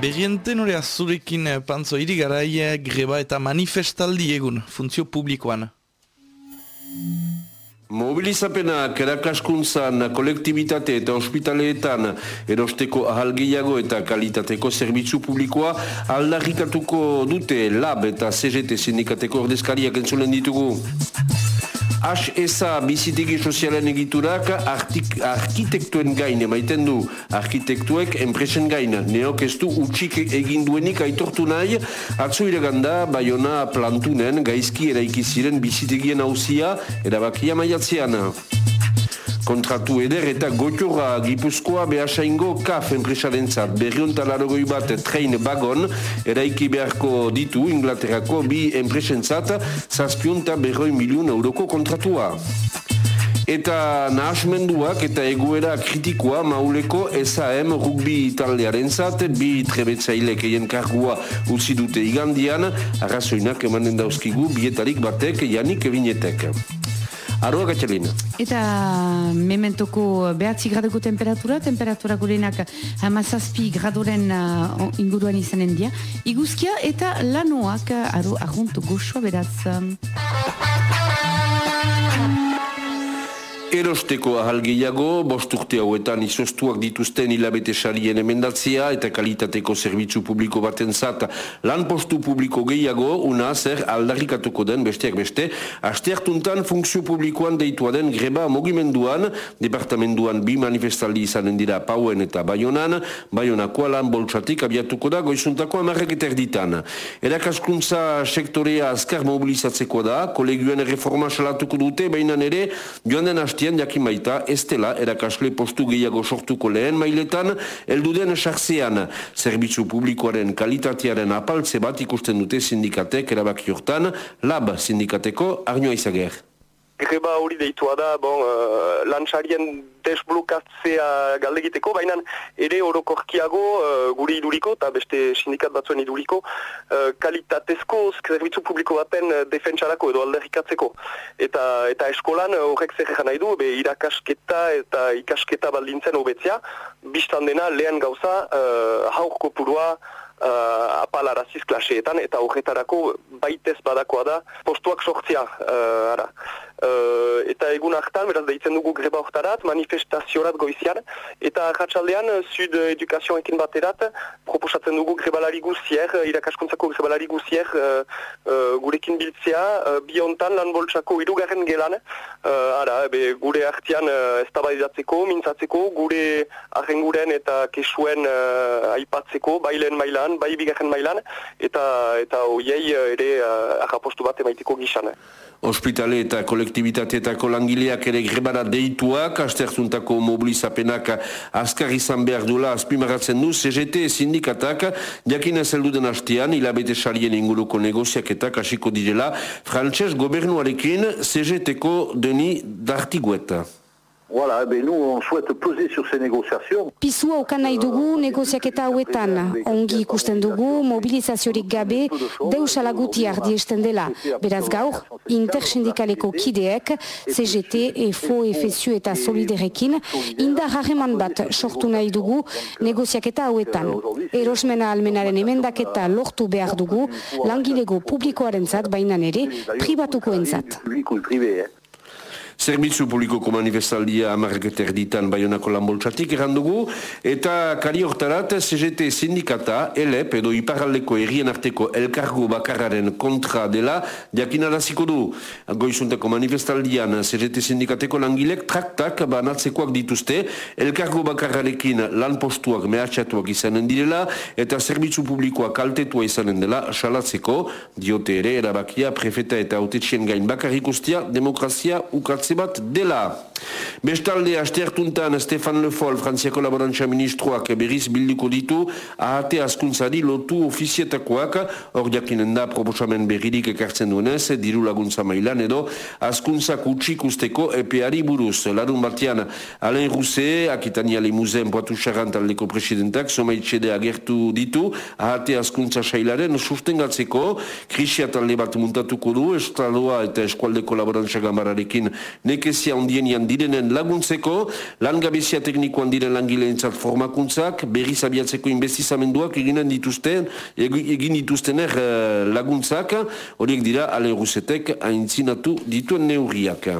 Berrienten hori azurekin eh, pantzo irigarai eh, greba eta manifestaldi egun, funtzio publikoan. Mobilizapenak erakaskuntzan, kolektibitate eta ospitaleetan erosteko ahalgeiago eta kalitateko zerbitzu publikoa aldarrikatuko dute lab eta CGT sindikateko ordezkariak entzulen ditugu. HSA bizitegi sozialen egiturak artik, arkitektuen gain emaiten du. Arkitektuek enpresen gain. Neok ez du utxik egin duenik aitortu nahi. Atzu ireganda, baiona plantunen gaizki eraikiziren bizitegien hauzia erabakia maiatzean kontratu eder eta gotiora gipuzkoa behasaingo kaf enpresaren zat berriontalarogoi bat train bagon eraiki beharko ditu Inglaterrako bi enpresen zat zazpionta berroi milion euroko kontratua. Eta nahasmenduak eta egoera kritikoa mauleko SAM rugbi taldearen zat, bi trebetzailek eien kargua utzi dute igandian, arrazoinak emanen dauzkigu bietarik batek janik ebinetek. Arroa gatxelina. Eta mementoko behatzi graduko temperatura, temperatura gurenak hamazazpi gradoren uh, inguruan izanen dia. Iguzkia eta lanoak arro ahuntu goxoa beraz. Erosteko ahal gehiago, bosturte hauetan izostuak dituzten hilabete sarien emendatzea eta kalitateko zerbitzu publiko baten zat lan postu publiko gehiago, una zer aldarrikatuko den besteak beste, aste hartuntan funkzio publikoan deitua den greba mogimenduan, departamenduan bi manifestaldi izanen dira pauen eta baionan, baionakoa lan boltsatik abiatuko da goizuntako amarrak eta erditan. Erakaskuntza sektorea azkar mobilizatzeko da, kolegioen reforma salatuko dute, baina ere joan den haste Bastian jakin baita, ez dela erakasle postu gehiago sortuko lehen mailetan, elduden sartzean. Zerbitzu publikoaren kalitatearen apaltze bat ikusten dute sindikatek erabaki hortan, lab sindikateko arnioa izager greba hori deitua da, bon, uh, lantxarien desblokatzea galdegiteko, baina ere orokorkiago uh, guri iduriko, eta beste sindikat batzuen iduriko, uh, kalitatezko zerbitzu publiko baten defentsarako edo alderrikatzeko. Eta, eta eskolan horrek zer nahi du, be, irakasketa eta ikasketa baldintzen hobetzea, biztan dena lehen gauza uh, haurko purua, uh, apalaraziz klaseetan, eta horretarako baitez badakoa da postuak sortzia, uh, ara. Uh, eta egun hartan, beraz deitzen dugu greba hortarat, manifestaziorat goizian, eta ratxaldean, Sud Edukazio ekin baterat, proposatzen dugu grebalari guzier, irakaskuntzako grebalari guzier, uh, uh, gurekin biltzea, uh, biontan lan boltsako irugarren gelan, uh, ara, be, gure hartian uh, estabaizatzeko, mintzatzeko, gure arrenguren eta kesuen uh, aipatzeko, bailen mailan, bai bigarren mailan, eta eta hoiei ere uh, arrapostu bat emaiteko gizan. Hospitale eta kolektibitateetako langileak ere grebara deituak, asterzuntako mobilizapenak azkar izan behar duela azpimaratzen du, CGT sindikatak, jakin ezeldu den hastean, hilabete salien inguruko negoziaketak hasiko direla, frantses gobernuarekin CGT-ko deni dartigueta. Voilà, ben nous on souhaite peser sur ces négociations. Pisua okan nahi dugu negoziaketa hauetan. Ongi ikusten dugu mobilizaziorik gabe deusala guti ardiesten dela. Beraz gaur, intersindikaleko kideek, CGT, EFO, FSU eta Soliderekin, indar harreman bat sortu nahi dugu negoziaketa hauetan. Erosmena almenaren emendaketa lortu behar dugu langilego publikoaren zat, bainan ere, privatukoen zat. Zerbitzu publikoko manifestaldia amarreketer ditan baionako lanboltsatik errandugu, eta kari hortarat CGT sindikata, ELEP edo iparaldeko errien arteko elkargo bakarraren kontra dela, diakinaraziko du. Goizunteko manifestaldian CGT sindikateko langilek traktak banatzekoak dituzte, elkargo bakarrarekin lan postuak mehatxatuak izanen direla, eta zerbitzu publikoa kaltetua izanen dela, salatzeko, diote ere, erabakia, prefeta eta autetxien gain bakarrik ustia, demokrazia ukatzen bat dela. Bestalde, asteartuntan Stefan Le Foll, Frantziako Laborantza Ministroak berriz bilduko ditu, ahate askuntzari lotu ofizietakoak, hor jakinen da proposamen berririk ekartzen duenez, diru laguntza mailan edo, askuntzak utxik usteko epeari buruz. Larun batean, Alain Rousse, Akitania Limuzen, Poatu Charant aldeko presidentak, somaitxede agertu ditu, ahate askuntza sailaren sustengatzeko, krisia talde bat muntatuko du, estaloa eta eskualdeko laborantza gambararekin nekezia ondien direnen laguntzeko, langabezia teknikoan diren langileentzat formakuntzak, berri zabiatzeko investizamenduak eginen dituzten, egin dituztener uh, laguntzak, horiek dira ale rusetek haintzinatu dituen neurriak.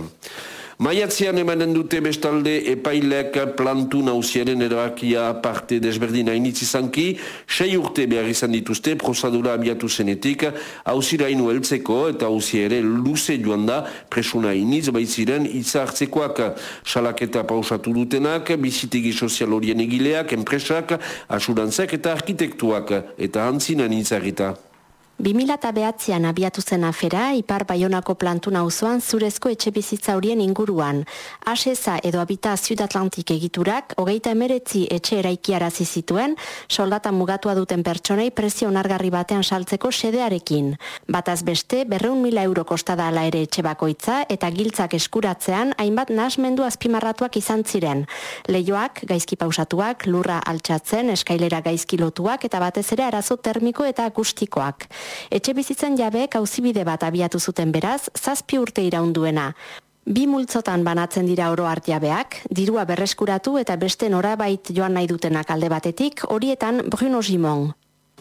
Maiatzean emanen dute bestalde epailek plantu nauziaren erabakia parte desberdina initzi zanki, sei urte behar izan dituzte prozadura abiatu zenetik, hauzira inu eltzeko eta hauzi ere luze joan da presuna initz baitziren itza hartzekoak. Salaketa pausatu dutenak, bizitegi sozial horien egileak, enpresak, asurantzak eta arkitektuak. Eta hantzinan itzarita. 2008an abiatu zen afera, Ipar Bayonako plantu nauzoan zurezko etxe bizitza horien inguruan. Aseza edo Habita Ciudad Atlantik egiturak, hogeita emeretzi etxe eraikiarazi zituen, soldata mugatua duten pertsonei prezio onargarri batean saltzeko sedearekin. Bataz beste, berreun mila euro kostada ala ere etxe bakoitza eta giltzak eskuratzean, hainbat nasmendu azpimarratuak izan ziren. Leioak, gaizki pausatuak, lurra altxatzen, eskailera gaizki lotuak eta batez ere arazo termiko eta akustikoak.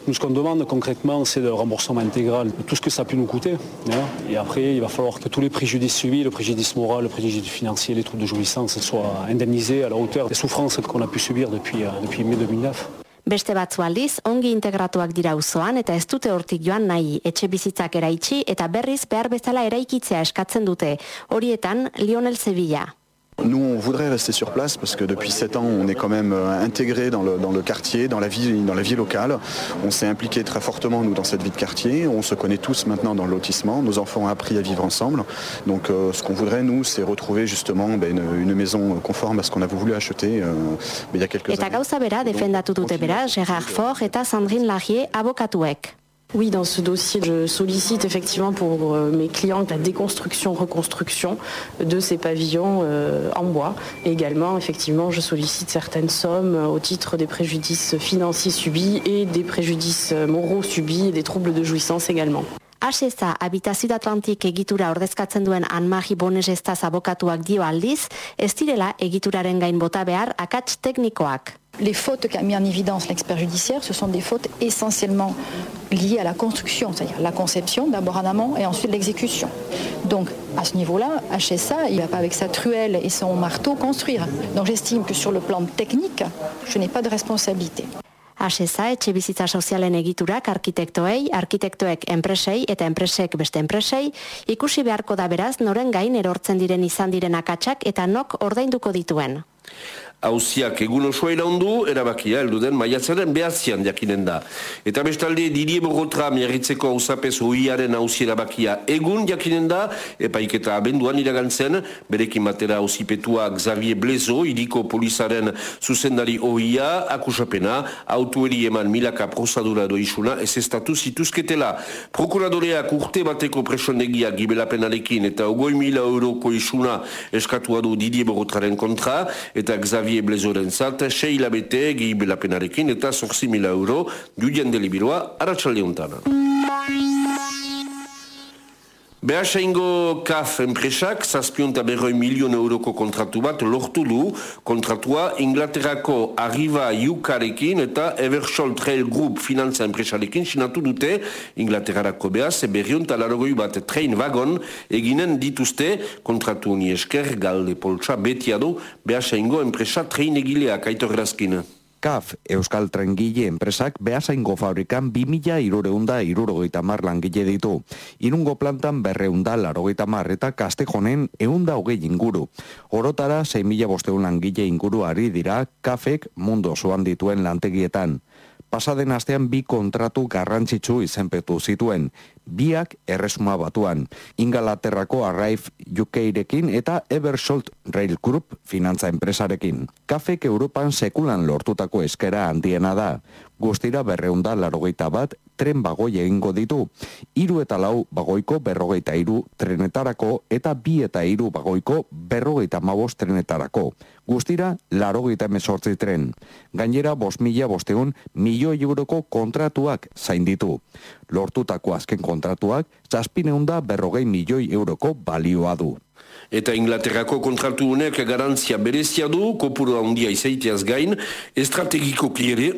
Etxe. Ce qu'on demande concrètement, c'est le remboursement intégral de tout ce que ça a pu nous coûter. Hein. Et après, il va falloir que tous les préjudices subis, le préjudice moral, le préjudice financier, les troubles de jouissance, soient indemnisés à la hauteur des souffrances qu'on a pu subir depuis, euh, depuis mai 2009. Beste batzu aldiz, ongi integratuak dira uzoan eta ez dute hortik joan nahi etxe bizitzak eraitsi eta berriz behar bezala eraikitzea eskatzen dute. Horietan, Lionel Sevilla. Nous, on voudrait rester sur place parce que depuis 7 ans, on est quand même euh, intégré dans le, dans le quartier, dans la vie, dans la vie locale. On s'est impliqué très fortement, nous, dans cette vie de quartier. On se connaît tous maintenant dans le lotissement. Nos enfants ont appris à vivre ensemble. Donc, euh, ce qu'on voudrait, nous, c'est retrouver justement ben, une, une, maison conforme à ce qu'on a voulu acheter euh, ben, il y a quelques eta années. Eta gauza bera, defendatu dute bera, Gérard Fort eta Sandrine Larrier, abokatuek. Oui, dans ce dossier, je sollicite effectivement pour euh, mes clients la déconstruction, reconstruction de ces pavillons euh, en bois. Et également, effectivement, je sollicite certaines sommes au titre des préjudices financiers subis et des préjudices moraux subis et des troubles de jouissance également. Les fautes qu'a mis en évidence l'expert judiciaire, ce sont des fautes essentiellement liées à la construction, c'est-à-dire la conception d'abord en amont et ensuite l'exécution. Donc à ce niveau-là, HSA, il ne va pas avec sa truelle et son marteau construire. Donc j'estime que sur le plan technique, je n'ai pas de responsabilité. Aseza, etxe bizitza sozialen egiturak arkitektoei, arkitektoek enpresei eta enpresek beste enpresei, ikusi beharko da beraz noren gain erortzen diren izan diren akatsak eta nok ordainduko dituen. Hauziak egun osoa iraundu, erabakia heldu den maiatzaren behatzean jakinen da. Eta bestalde, dirie bogotra miarritzeko hauzapez hoiaren hauzi erabakia egun jakinen da, epaiketa abenduan iragantzen, berekin batera hauzipetua Xavier Blezo, iriko polizaren zuzendari hoia, akusapena, autueri eman milaka prozadura doizuna, ez estatu zituzketela. Prokuradoreak urte bateko presondegia gibelapenarekin eta ogoi mila euroko isuna eskatua du Didier Bogotraren kontra, eta Xavier Blezoren zat, sei hilabete gibelapenarekin eta zorzi mila euro judian delibiroa aratsalde untana. Behasaingo KAF enpresak, zazpionta berroi milion euroko kontratu bat lortu du, kontratua Inglaterrako Arriva Yukarekin eta Eversholt Trail Group finantza enpresarekin sinatu dute. Inglaterrako behaz, berrion talarogoi bat train wagon eginen dituzte. Kontratu honi esker galde poltsa betiado Behasaingo enpresa train egileak aitorrazkin. KAF Euskal Trengile enpresak behasaingo fabrikan 2000 irureunda irurogeita mar langile ditu. Irungo plantan berreunda larogeita mar eta kastejonen eunda hogei inguru. Orotara 6.000 bosteun langile inguru ari dira KAFek mundu osoan dituen lantegietan. Pasaden astean bi kontratu garrantzitsu izenpetu zituen, biak erresuma batuan, Ingalaterrako Arrive UK-rekin eta Eversholt Rail Group finantza enpresarekin. Kafek Europan sekulan lortutako eskera handiena da. guztira berreunda larogeita bat tren bagoi egingo ditu. Iru eta lau bagoiko berrogeita iru trenetarako eta bi eta iru bagoiko berrogeita mabos trenetarako. Guztira, larogeita emesortzi tren. Gainera, bos mila bosteun milioi euroko kontratuak zain ditu. Lortutako azken kontratuak, zazpineunda berrogei milioi euroko balioa du. Eta Inglaterrako kontratu honek garantzia berezia du, kopuru handia izaiteaz gain, estrategiko kliere,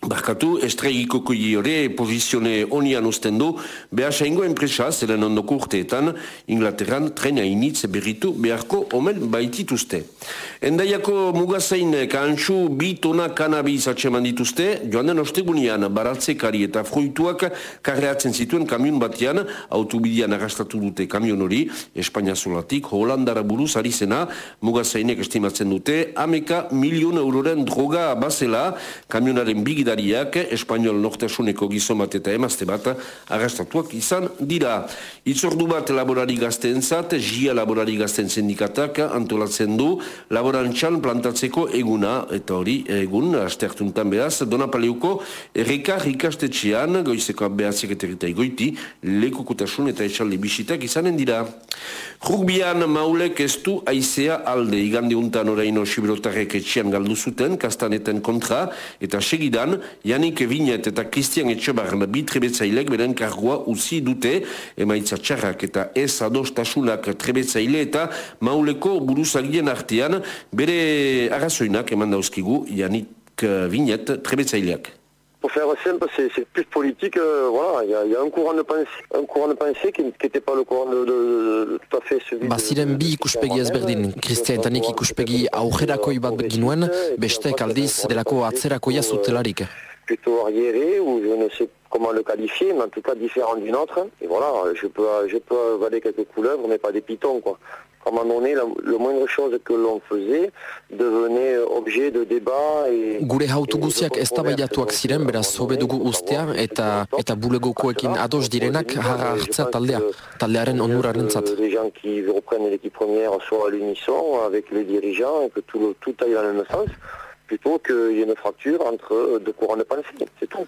Barkatu, estregiko koi hori pozizione onian usten du, behar saingo enpresa, zelen ondoko urteetan, Inglaterran trena initz berritu beharko omen baitituzte. Endaiako mugazain kantxu bi tona kanabiz atseman dituzte, joan den ostegunian baratzekari eta fruituak karreatzen zituen kamion batean, autobidian arrastatu dute kamion hori, Espainia zolatik, Holandara buruz ari zena, mugazainek estimatzen dute, ameka milion euroren droga bazela, kamionaren bigida gidariak Espainiol nortasuneko gizomat eta emazte bat arrastatuak izan dira. Itzordu bat laborari gazten zat, jia laborari gazten sindikatak antolatzen du laborantxan plantatzeko eguna, eta hori egun, astertuntan behaz, Donapaleuko errekar ikastetxean, goizeko behatzik eta goiti, lekukutasun eta etxalde bisitak izanen dira. Rugbian maulek ez du aizea alde igande untan oraino sibirotarek etxean galdu zuten, kastaneten kontra, eta segidan, Janik Vinet eta Christian Etxebarren bitrebetzailek beren kargoa uzi dute emaitza txarrak eta ez adostasunak trebetzaile eta mauleko buruzagien artean bere arazoinak eman dauzkigu Janik Vinet trebetzaileak. Pour faire simple, c'est plus politique. Euh, voilà, il y a, y a, un courant de pensée, un courant de pensée qui n'était pas le courant de, de, de, tout à fait celui. Baziren bi ikuspegi ezberdin, Christian Tanik ikuspegi aurrerakoi bat ginuen, bestek aldiz delako atzerakoia zutelarik. Plutôt arriéré, ou je ne sais comment le qualifier, mais en tout cas différent d'une autre. Et voilà, je peux, je peux avaler quelques couleuvres, mais pas des pitons, quoi. À un moment donné, la, le moindre chose que l'on faisait devenait objet de débat et... Gure hautu guziak ez tabaiatuak ziren, beraz, hobe dugu ustea eta eta bulegokoekin ados direnak harra hartza taldea, taldearen onuraren zat. Les gens qui reprennent l'équipe première soient à l'unisson avec les dirigeants et que tout, tout aille dans le même sens, plutôt qu'il y ait une fracture entre deux courants de pensée, c'est tout.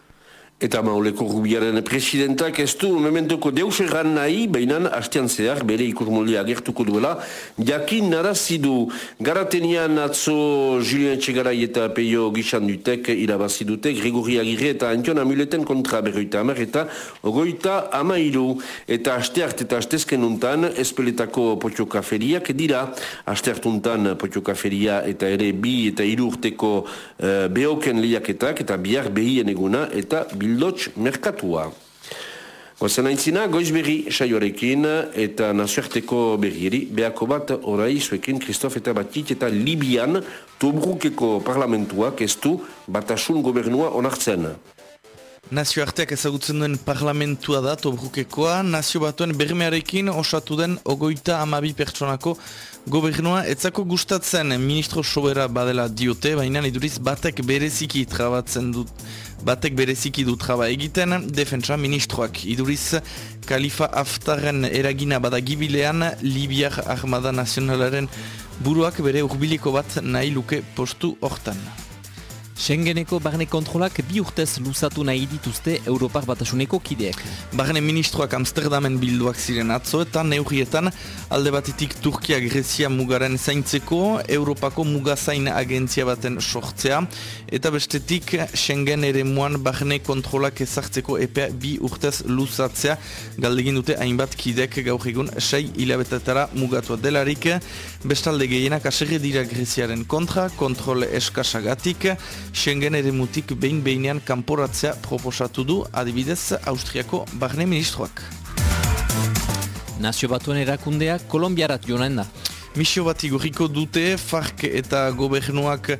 Eta mauleko rubiaren presidentak ez du mementoko deus erran nahi, behinan hastean zehar bere ikurmoldia agertuko duela, jakin narazidu garatenian atzo Julien Txegarai eta Peio Gixan dutek irabazi dute Gregori Agirre eta Antion Amuleten kontra berroita amar eta ogoita amairu. Eta hasteart eta hastezken untan espeletako potioka feriak dira. Hasteart untan potioka feria eta ere bi eta iru urteko uh, behoken lehiaketak eta bihar behien eguna eta bil Lotx Merkatua. Gozen aintzina, goiz berri saioarekin eta nazioarteko berrieri, behako bat orai zuekin Kristof eta Batit eta Libian Tobrukeko parlamentuak ez du batasun gobernua onartzen. Nazioarteak ezagutzen duen parlamentua da Tobrukekoa, nazio batuen bermearekin osatu den ogoita amabi pertsonako gobernua etzako gustatzen ministro sobera badela diote, baina iduriz batek bereziki trabatzen dut batek bereziki du traba egiten, defentsa ministroak. Iduriz, Kalifa Aftarren eragina badagibilean, Libiar Armada Nazionalaren buruak bere urbiliko bat nahi luke postu hortan. Schengeneko barne kontrolak bi urtez luzatu nahi dituzte Europar Batasuneko kideek. Barne ministroak Amsterdamen bilduak ziren atzo eta neurrietan alde batetik Turkia Grezia mugaren zaintzeko Europako mugazain agentzia baten sortzea eta bestetik Schengen ere muan barne kontrolak ezartzeko epea bi urtez luzatzea galdegin dute hainbat kidek gaur egun sei hilabetetara mugatua delarik bestalde gehienak aserre dira Greziaren kontra, kontrol eskasagatik Schengen ere mutik behin behinean kanporatzea proposatu du adibidez Austriako barne ministroak. Nazio batuen erakundea Kolombiarat joan da. Misio bat igurriko dute, FARC eta gobernuak e,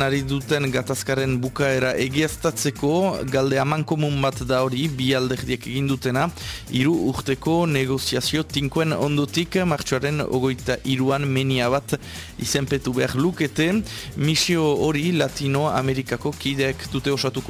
ari duten gatazkaren bukaera egiaztatzeko, galde aman komun bat da hori, bi alderdiek egin dutena, iru urteko negoziazio tinkoen ondotik, martxoaren ogoita iruan menia bat izenpetu behar lukete, misio hori Latino Amerikako kideek dute osatuko